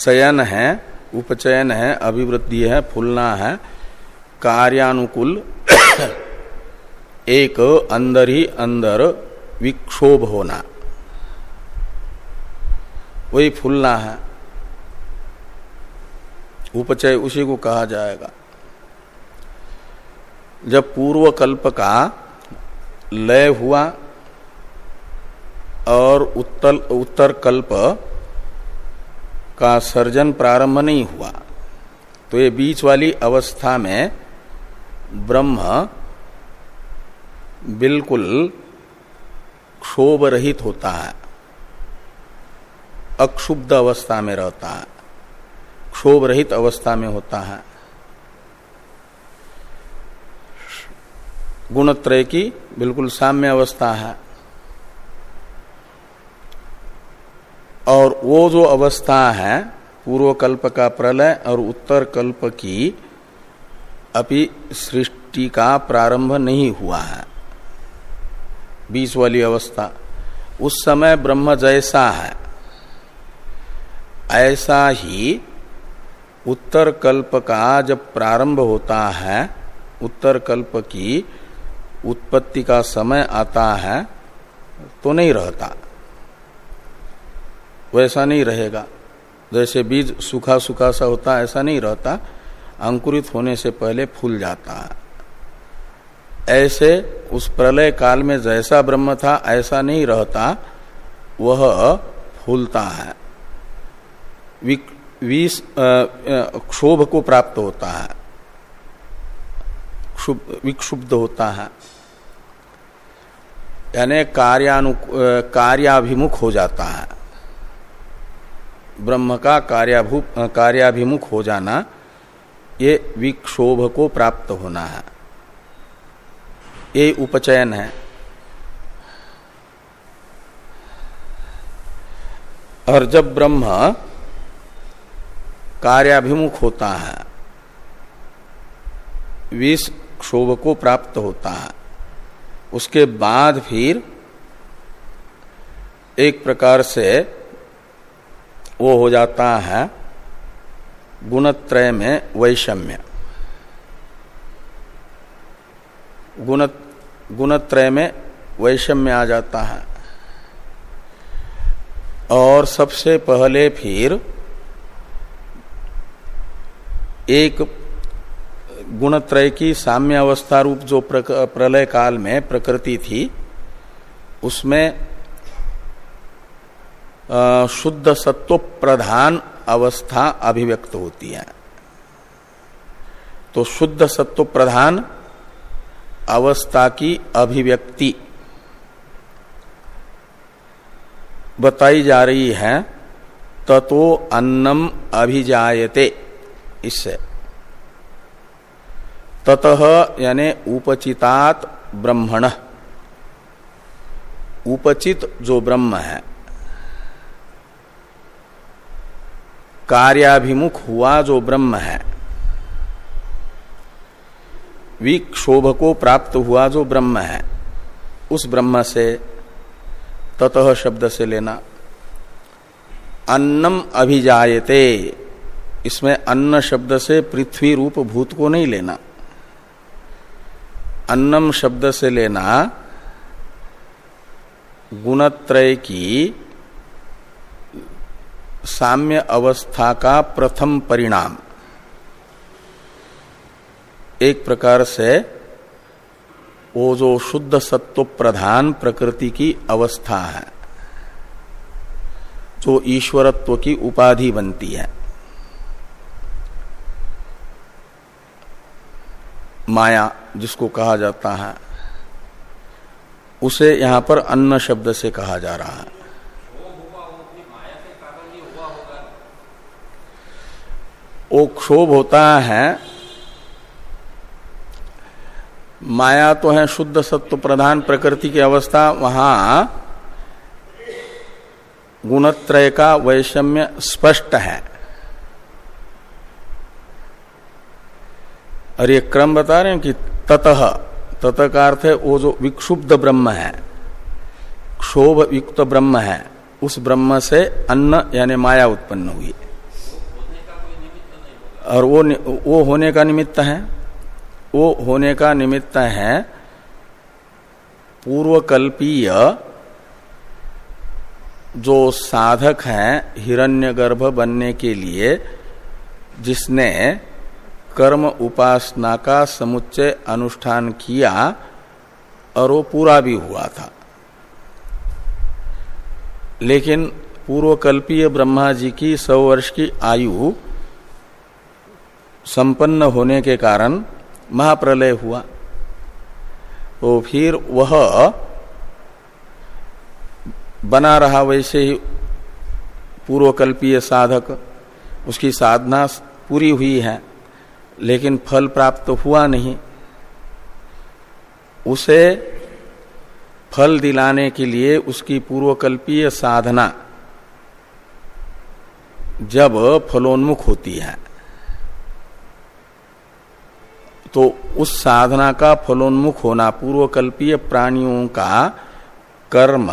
चयन है, उपचयन है, अभिवृद्धि है, फूलना है। कार्यानुकूल एक अंदर ही अंदर विक्षोभ होना। वही फूलना है। उपचय उसी को कहा जाएगा। जब पूर्व कल्प का लय हुआ और उत्तर उत्तर कल्प का सर्जन प्रारंभ नहीं हुआ। तो ये बीच वाली अवस्था में ब्रह्म बिल्कुल क्षोभ रहित होता है, अक्षुब्ध अवस्था में रहता है क्षोभ रहित अवस्था में होता है। गुणत्रय की बिल्कुल साम्य अवस्था है। और वो जो अवस्था है पूर्व कल्प का प्रलय और उत्तर कल्प की अभी सृष्टि का प्रारंभ नहीं हुआ है। बीस वाली अवस्था, उस समय ब्रह्म जैसा है। ऐसा ही उत्तर कल्प का जब प्रारंभ होता है उत्तर कल्प की उत्पत्ति का समय आता है तो नहीं रहता। वैसा नहीं रहेगा। जैसे बीज सूखा सूखा सा होता है ऐसा नहीं रहता। अंकुरित होने से पहले फूल जाता। है ऐसे उस प्रलय काल में जैसा ब्रह्म था, ऐसा नहीं रहता, वह फूलता है। क्षोभ को प्राप्त होता है। विक्षुब्ध होता है। यानी कार्यानु कार्याभिमुख हो जाता है। ब्रह्म का कार्याभू, कार्याभिमुख हो जाना, ये विक्षोभ को प्राप्त होना है। ये उपचयन है। और जब ब्रह्म कार्याभिमुख होता है विष क्षोभ को प्राप्त होता है, उसके बाद फिर एक प्रकार से वो हो जाता है गुणत्रय में वैषम्य। गुण, गुणत्रय में वैषम्य आ जाता है। और सबसे पहले फिर एक गुणत्रय की साम्य अवस्था रूप जो प्रलय काल में प्रकृति थी, उसमें शुद्ध सत्व प्रधान अवस्था अभिव्यक्त होती है। तो शुद्ध सत्व प्रधान अवस्था की अभिव्यक्ति बताई जा रही है, ततो अन्नम अभिजायते, इससे। ततः यानी उपचितात ब्रह्मण। उपचित जो ब्रह्म है कार्याभिमुख हुआ जो ब्रह्म है। विक्षोभ को प्राप्त हुआ जो ब्रह्म है। उस ब्रह्म से ततः शब्द से लेना। अन्नम अभिजायते। इसमें अन्न शब्द से पृथ्वी रूप भूत को नहीं लेना। अन्नम शब्द से लेना गुणत्रय की साम्य अवस्था का प्रथम परिणाम। एक प्रकार से वो जो शुद्ध सत्व प्रधान प्रकृति की अवस्था है, जो ईश्वरत्व की उपाधि बनती है। माया जिसको कहा जाता है, उसे यहाँ पर अन्न शब्द से कहा जा रहा है। वो क्षोभ होता है, माया तो है शुद्ध सत्व प्रधान प्रकृति की अवस्था, वहाँ गुणत्रय का वैषम्य स्पष्ट है। और ये क्रम बता रहे हैं कि ततः ततः का अर्थ है, वो जो विक्षुब्ध ब्रह्म है क्षोभ युक्त ब्रह्म है, उस ब्रह्म से अन्न यानी माया उत्पन्न हुई। और वो वो होने का निमित्त है, वो होने का निमित्त है पूर्वकल्पीय जो साधक है हिरण्यगर्भ बनने के लिए, जिसने कर्म उपासना का समुच्चय अनुष्ठान किया और वो पूरा भी हुआ था। लेकिन पूर्वकल्पीय ब्रह्मा जी की सौ वर्ष की आयु संपन्न होने के कारण महाप्रलय हुआ। तो फिर वह बना रहा वैसे ही पूर्वकल्पीय साधक। उसकी साधना पूरी हुई है, लेकिन फल प्राप्त हुआ नहीं। उसे फल दिलाने के लिए उसकी पूर्वकल्पीय साधना जब फलोन्मुख होती है। तो उस साधना का फलोन्मुख होना, पूर्वकल्पीय प्राणियों का कर्म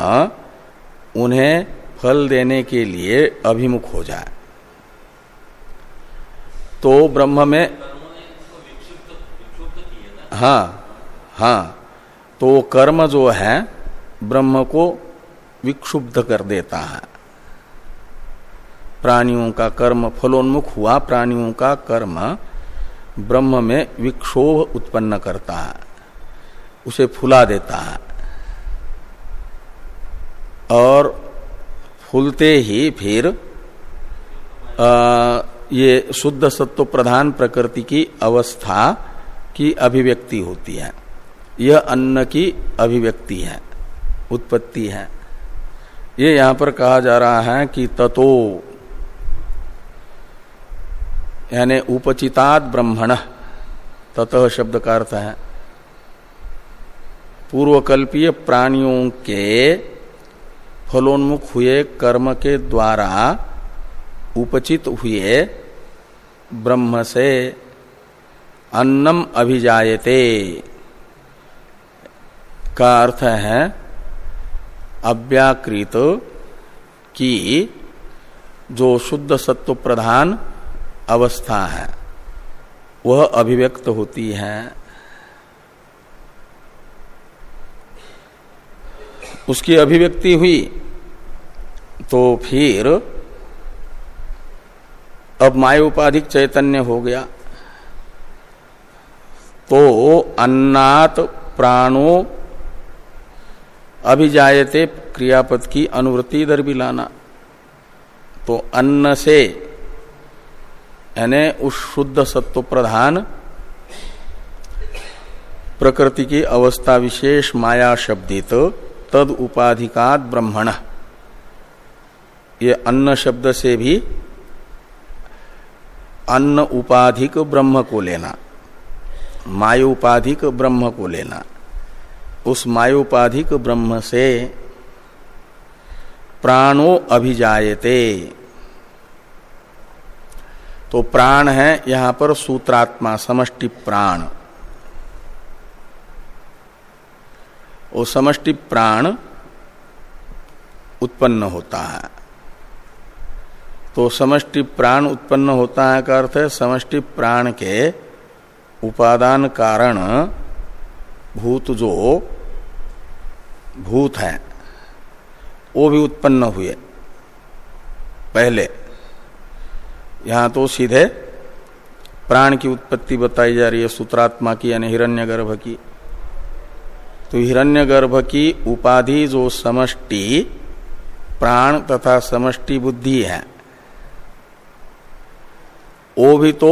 उन्हें फल देने के लिए अभिमुख हो जाए। तो ब्रह्म में हाँ हाँ तो कर्म जो है, ब्रह्म को विक्षुब्ध कर देता है। प्राणियों का कर्म फलोन्मुख हुआ, प्राणियों का कर्म ब्रह्म में विक्षोभ उत्पन्न करता है उसे फुला देता है। और फूलते ही फिर आ, ये शुद्ध सत्व प्रधान प्रकृति की अवस्था की अभिव्यक्ति होती है। यह अन्न की अभिव्यक्ति है उत्पत्ति है। ये यहाँ पर कहा जा रहा है कि ततो यानी उपचिताद ब्रह्मण। ततः शब्द का अर्थ है, पूर्वकल्पीय प्राणियों के फलोन्मुख हुए कर्म के द्वारा उपचित हुए ब्रह्म से अन्नम अभिजायते। का अर्थ है, अव्याकृत की जो शुद्ध सत्व प्रधान अवस्था है। वह अभिव्यक्त होती है। उसकी अभिव्यक्ति हुई तो फिर अब माय उपाधिक चैतन्य हो गया। तो अन्नात प्राणो अभिजायते क्रियापद की अनुवृत्ति इधर भी लाना। तो अन्न से यानी उस शुद्ध सत्व प्रधान प्रकृति की अवस्था विशेष माया शब्दित तद उपाधिकात ब्रह्मण। ये अन्न शब्द से भी अन्न उपाधिक ब्रह्म को लेना मायोपाधिक ब्रह्म को लेना, उस मायोपाधिक ब्रह्म से प्राणो अभिजायते। तो प्राण है यहाँ पर सूत्रात्मा, समष्टि प्राण। वो समष्टि प्राण उत्पन्न होता है। तो समष्टि प्राण उत्पन्न होता है का अर्थ है, समष्टि प्राण के उपादान कारण भूत जो भूत है, वो भी उत्पन्न हुए, पहले। यहाँ तो सीधे प्राण की उत्पत्ति बताई जा रही है, सूत्रात्मा की यानी हिरण्यगर्भ की। तो हिरण्यगर्भ की उपाधि जो समष्टि, प्राण तथा समष्टि बुद्धि है, वो भी तो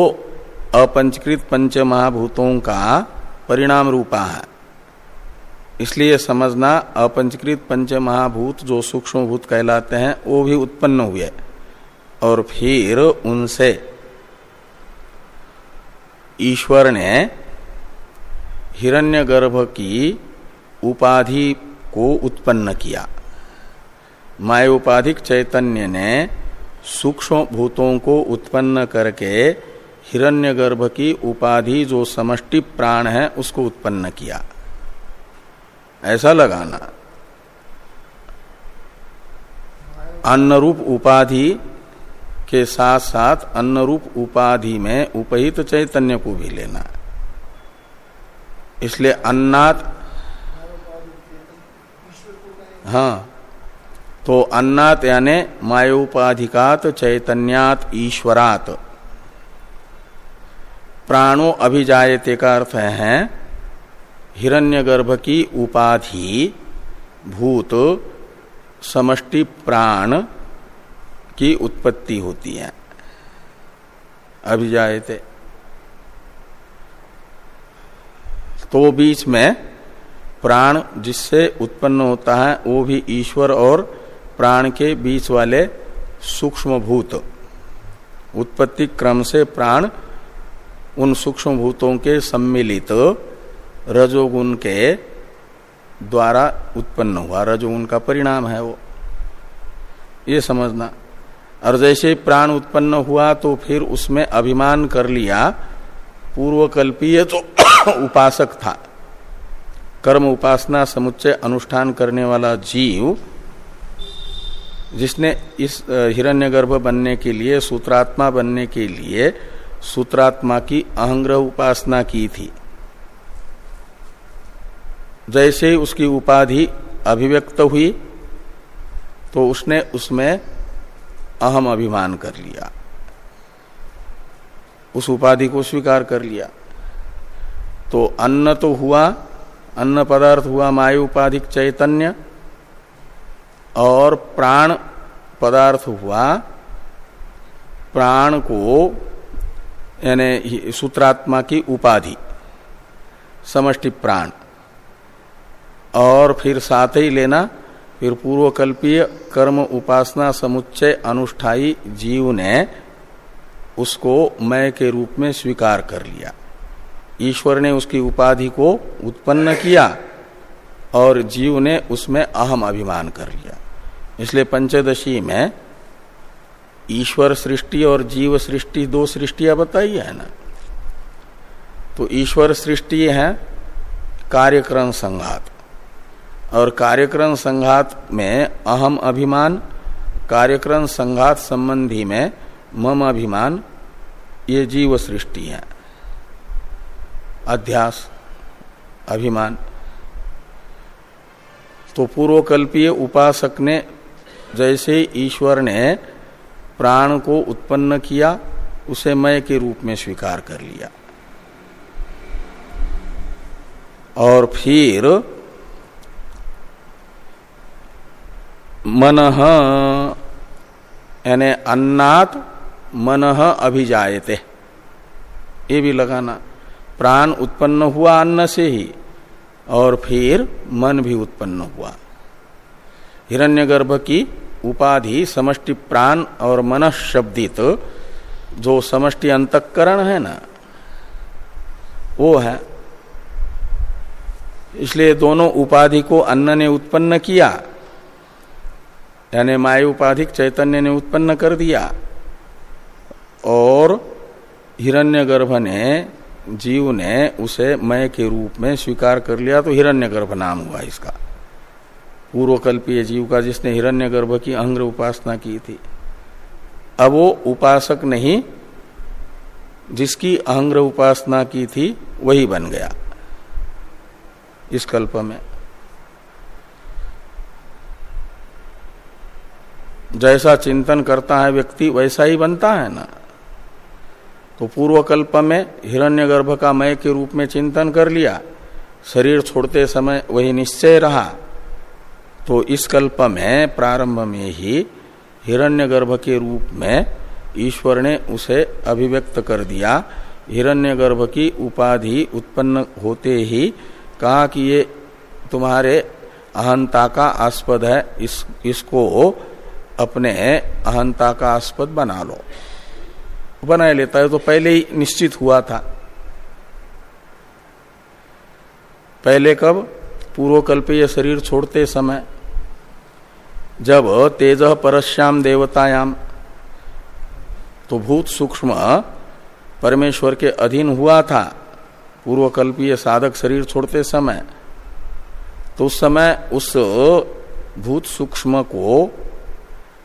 अपंचकृत पंच महाभूतों का परिणाम रूपा है। इसलिए समझना अपंचकृत पंच महाभूत जो सूक्ष्म भूत कहलाते हैं, वो भी उत्पन्न हुए। और फिर उनसे ईश्वर ने हिरण्यगर्भ की उपाधि को उत्पन्न किया। मायोपाधिक चैतन्य ने सूक्ष्म भूतों को उत्पन्न करके हिरण्यगर्भ की उपाधि जो समष्टि प्राण है, उसको उत्पन्न किया। ऐसा लगाना। अन्न रूप उपाधि के साथ साथ अन्न रूप उपाधि में उपहित चैतन्य को भी लेना। इसलिए अन्नात हाँ तो अन्नात यानी मायोपाधिकात, चैतन्यात, ईश्वरात। प्राणो अभिजायते का अर्थ है, हिरण्यगर्भ की उपाधि, भूत, समष्टि प्राण की उत्पत्ति होती है। अभिजायते। तो बीच में प्राण जिससे उत्पन्न होता है, वो भी ईश्वर और प्राण के बीच वाले सूक्ष्म भूत उत्पत्ति क्रम से प्राण उन सूक्ष्म भूतों के सम्मिलित रजोगुण के द्वारा उत्पन्न हुआ। रजोगुण का परिणाम है वो। ये समझना। और जैसे प्राण उत्पन्न हुआ तो फिर उसमें अभिमान कर लिया। पूर्वकल्पीय तो उपासक था। कर्म उपासना समुच्चय अनुष्ठान करने वाला जीव, जिसने इस हिरण्यगर्भ बनने के लिए, सूत्रात्मा बनने के लिए सूत्रात्मा की अहंग्रह उपासना की थी। जैसे ही उसकी उपाधि अभिव्यक्त हुई तो उसने उसमें अहम अभिमान कर लिया। उस उपाधि को स्वीकार कर लिया। तो अन्न तो हुआ, अन्न पदार्थ हुआ मायु उपाधिक चैतन्य, और प्राण पदार्थ हुआ, प्राण को, यानी सूत्रात्मा की उपाधि, समष्टि प्राण। और फिर साथ ही लेना फिर पूर्वकल्पीय कर्म उपासना समुच्चय अनुष्ठाई जीव ने उसको मय के रूप में स्वीकार कर लिया। ईश्वर ने उसकी उपाधि को उत्पन्न किया और जीव ने उसमें अहम अभिमान कर लिया। इसलिए पंचदशी में ईश्वर सृष्टि और जीव सृष्टि दो सृष्टियाँ बताई है ना? तो ईश्वर सृष्टि है कार्यक्रम संघात। और कार्यक्रम संघात में अहम अभिमान, कार्यक्रम संघात संबंधी में मम अभिमान, ये जीव सृष्टि है। अध्यास, अभिमान। तो पूर्वकल्पीय उपासक ने जैसे ईश्वर ने प्राण को उत्पन्न किया, उसे मय के रूप में स्वीकार कर लिया। और फिर मन, यानी अन्नात मन अभिजायते। ये भी लगाना। प्राण उत्पन्न हुआ अन्न से ही, और फिर मन भी उत्पन्न हुआ। हिरण्यगर्भ की उपाधि समष्टि प्राण और मन शब्दित जो समष्टि अंतकरण है ना, वो है। इसलिए दोनों उपाधि को अन्न ने उत्पन्न किया यानी माय उपाधिक चैतन्य ने उत्पन्न कर दिया। और हिरण्यगर्भ ने, जीव ने उसे मय के रूप में स्वीकार कर लिया तो हिरण्यगर्भ नाम हुआ इसका। पूर्वकल्पीय जीव का जिसने हिरण्यगर्भ की अंग्र उपासना की थी। अब वो उपासक नहीं, जिसकी अहंग्र उपासना की थी, वही बन गया। इस कल्प में। जैसा चिंतन करता है व्यक्ति, वैसा ही बनता है ना। तो पूर्व कल्प में हिरण्यगर्भ का मय के रूप में चिंतन कर लिया। शरीर छोड़ते समय वही निश्चय रहा। तो इस कल्प में, प्रारंभ में ही हिरण्यगर्भ के रूप में ईश्वर ने उसे अभिव्यक्त कर दिया। हिरण्यगर्भ की उपाधि उत्पन्न होते ही कहा कि ये तुम्हारे अहंता का आस्पद है। इस, इसको अपने अहंता का आस्पद बना लो। बना लेता है तो पहले ही निश्चित हुआ था। पहले कब? पूर्वकल्पीय शरीर छोड़ते समय। जब तेज परश्याम देवतायाम तो भूत सूक्ष्म परमेश्वर के अधीन हुआ था। पूर्वकल्पीय साधक शरीर छोड़ते समय। तो उस समय उस भूत सूक्ष्म को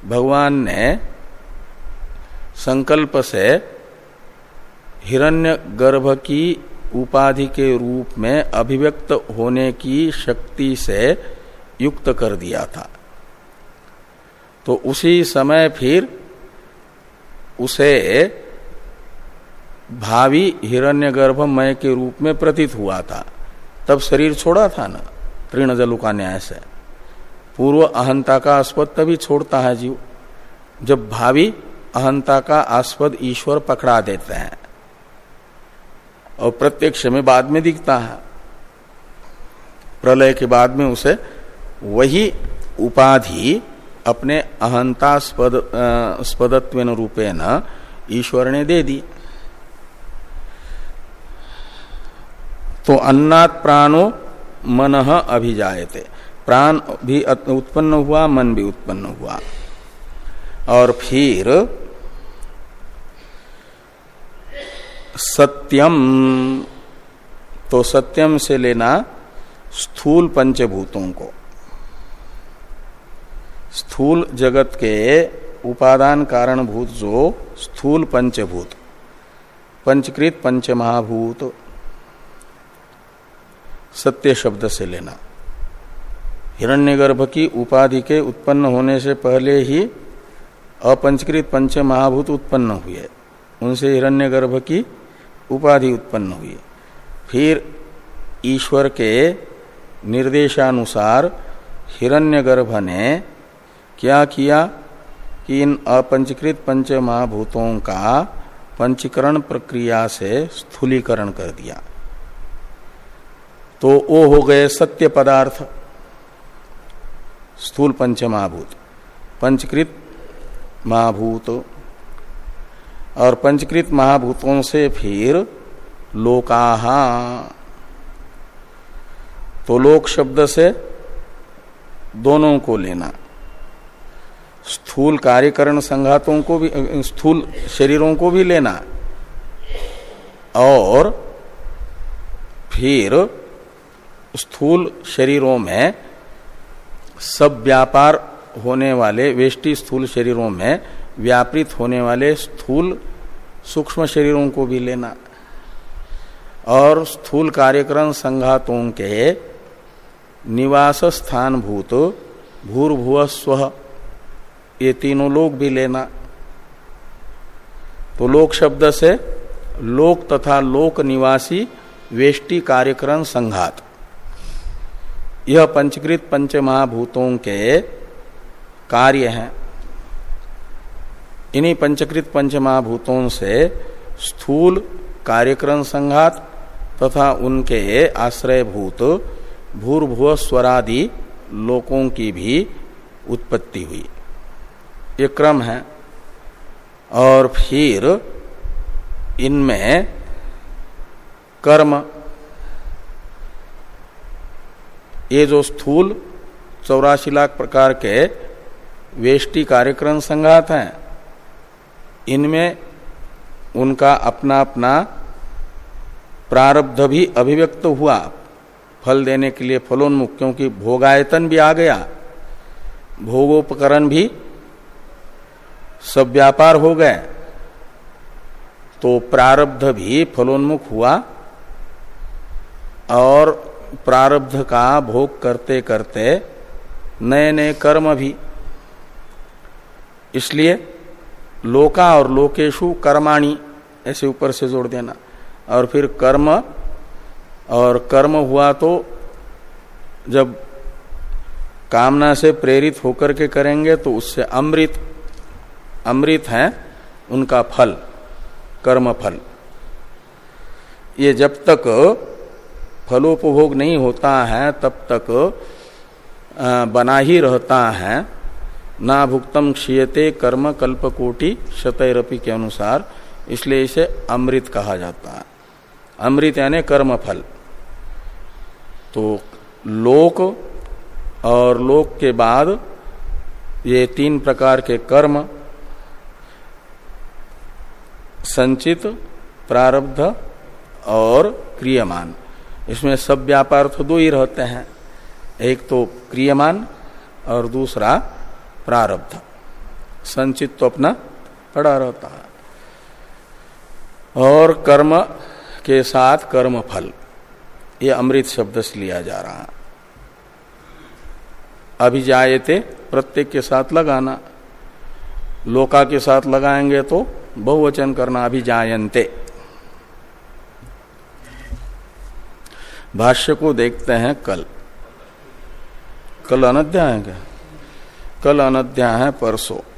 भगवान ने संकल्प से हिरण्य गर्भ की उपाधि के रूप में अभिव्यक्त होने की शक्ति से युक्त कर दिया था। तो उसी समय फिर उसे भावी हिरण्यगर्भमय के रूप में प्रतीत हुआ था। तब शरीर छोड़ा था ना तृण जलु का न्याय से। पूर्व अहंता का आस्पद तभी छोड़ता है जीव, जब भावी अहंता का आस्पद ईश्वर पकड़ा देते हैं और प्रत्यक्ष में बाद में दिखता है। प्रलय के बाद में उसे वही उपाधि अपने अहंतास्पद स्पदत्व रूपे न ईश्वर ने दे दी। तो अन्नात प्राणो मन अभिजायते। प्राण भी उत्पन्न हुआ, मन भी उत्पन्न हुआ। और फिर सत्यम तो सत्यम से लेना स्थूल पंचभूतों को। स्थूल जगत के उपादान कारणभूत जो स्थूल पंचभूत, पंचकृत पंच महाभूत सत्य शब्द से लेना। हिरण्यगर्भ की उपाधि के उत्पन्न होने से पहले ही अपंचकृत पंच महाभूत उत्पन्न हुए। उनसे हिरण्यगर्भ की उपाधि उत्पन्न हुई। फिर ईश्वर के निर्देशानुसार हिरण्यगर्भ ने क्या किया कि इन अपंचकृत पंच महाभूतों का पंचीकरण प्रक्रिया से स्थूलीकरण कर दिया। तो वो हो गए सत्य पदार्थ। स्थूल पंच महाभूत। पंचकृत महाभूत। और पंचकृत महाभूतों से फिर लोकाहा तो लोक शब्द से दोनों को लेना। स्थूल कार्यकरण संघातों को भी, स्थूल शरीरों को भी लेना। और फिर स्थूल शरीरों में सब व्यापार होने वाले वेष्टि स्थूल शरीरों में व्यापृत होने वाले स्थूल सूक्ष्म शरीरों को भी लेना। और स्थूल कार्यक्रम संघातों के निवास स्थान भूत, भूर्भुव स्व, ये तीनों लोग भी लेना। तो लोक शब्द से लोक तथा लोक निवासी वेष्टि कार्यक्रम संघात। यह पंचकृत पंच महाभूतों के कार्य हैं। इन्हीं पंचकृत पंच महाभूतों से स्थूल कार्यक्रम संघात तथा उनके आश्रयभूत भूर्भुव स्वरादि लोकों की भी उत्पत्ति हुई। ये क्रम है और फिर इनमें कर्म ये जो स्थूल चौरासी लाख प्रकार के वेष्टि कार्यक्रम संघात हैं, इनमें उनका अपना अपना प्रारब्ध भी अभिव्यक्त हुआ। फल देने के लिए फलोन्मुख, क्योंकि भोगायतन भी आ गया। भोगोपकरण भी सब व्यापार हो गए। तो प्रारब्ध भी फलोन्मुख हुआ और प्रारब्ध का भोग करते करते नए नए कर्म भी। इसलिए लोका और लोकेशु कर्माणी, ऐसे ऊपर से जोड़ देना। और फिर कर्म, और कर्म हुआ तो जब कामना से प्रेरित होकर के करेंगे तो उससे अमृत अमृत है, उनका फल, कर्म फल। ये जब तक फलोपभोग नहीं होता है, तब तक बना ही रहता है। ना भुक्तम क्षीयते कर्म कल्पकोटि शतरपि के अनुसार, इसलिए इसे अमृत कहा जाता है। अमृत यानी कर्म फल तो लोक और लोक के बाद ये तीन प्रकार के कर्म, संचित, प्रारब्ध और क्रियमान। इसमें सब व्यापार तो दो ही रहते हैं। एक तो क्रियमान और दूसरा प्रारब्ध। संचित तो अपना पड़ा रहता है। और कर्म के साथ कर्म फल ये अमृत शब्द से लिया जा रहा है। अभिजायते प्रत्येक के साथ लगाना। लोका के साथ लगाएँगे तो बहुवचन करना अभिजायन्ते। भाष्य को देखते हैं कल। कल अनध्याय है क्या? कल अनध्याय है परसों।